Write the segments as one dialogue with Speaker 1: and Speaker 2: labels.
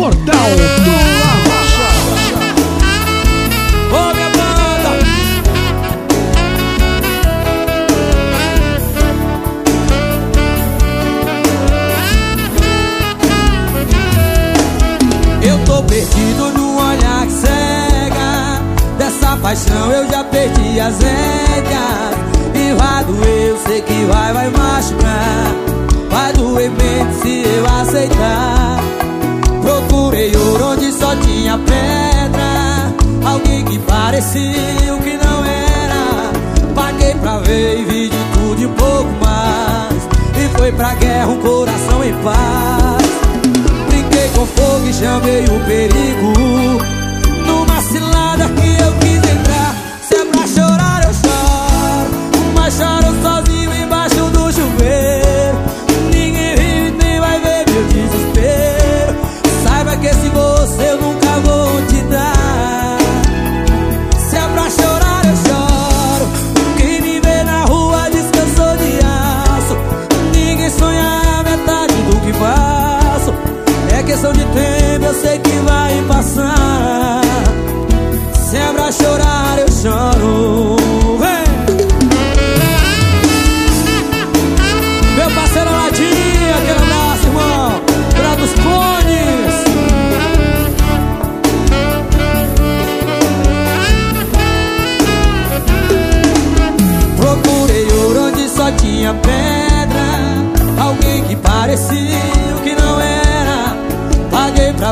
Speaker 1: Portal do Arrocha.
Speaker 2: Ô minha banda Eu tô perdido num olhar que cega. Dessa paixão eu já perdi as rédeas E vai doer, eu sei que vai, vai machucar. Vai doer mesmo se eu aceitar Procurei ouro onde só tinha pedra. Alguém que parecia o que não era. Paguei pra ver e vi de tudo e um pouco mais. E foi pra guerra um coração em paz. Brinquei com fogo e chamei o perigo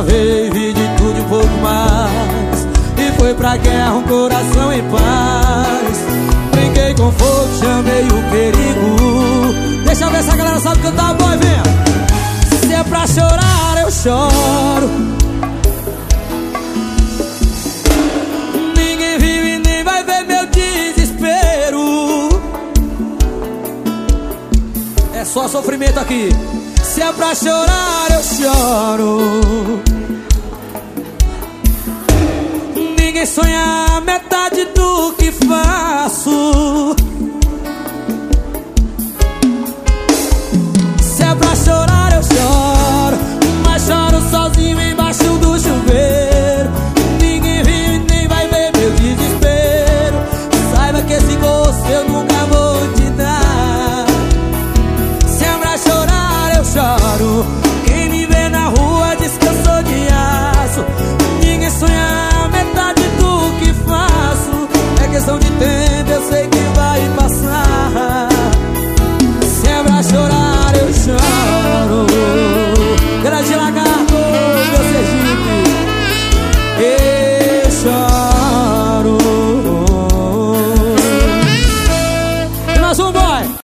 Speaker 2: E vi de tudo e um pouco mais. E foi pra guerra um coração em paz. Brinquei com fogo, chamei o perigo. Deixa eu ver se a galera sabe cantar, boy, vem Se é pra chorar eu choro. Ninguém vive nem vai ver meu desespero. É só sofrimento aqui. Se é pra chorar eu choro Ninguém sonha a metade do que faço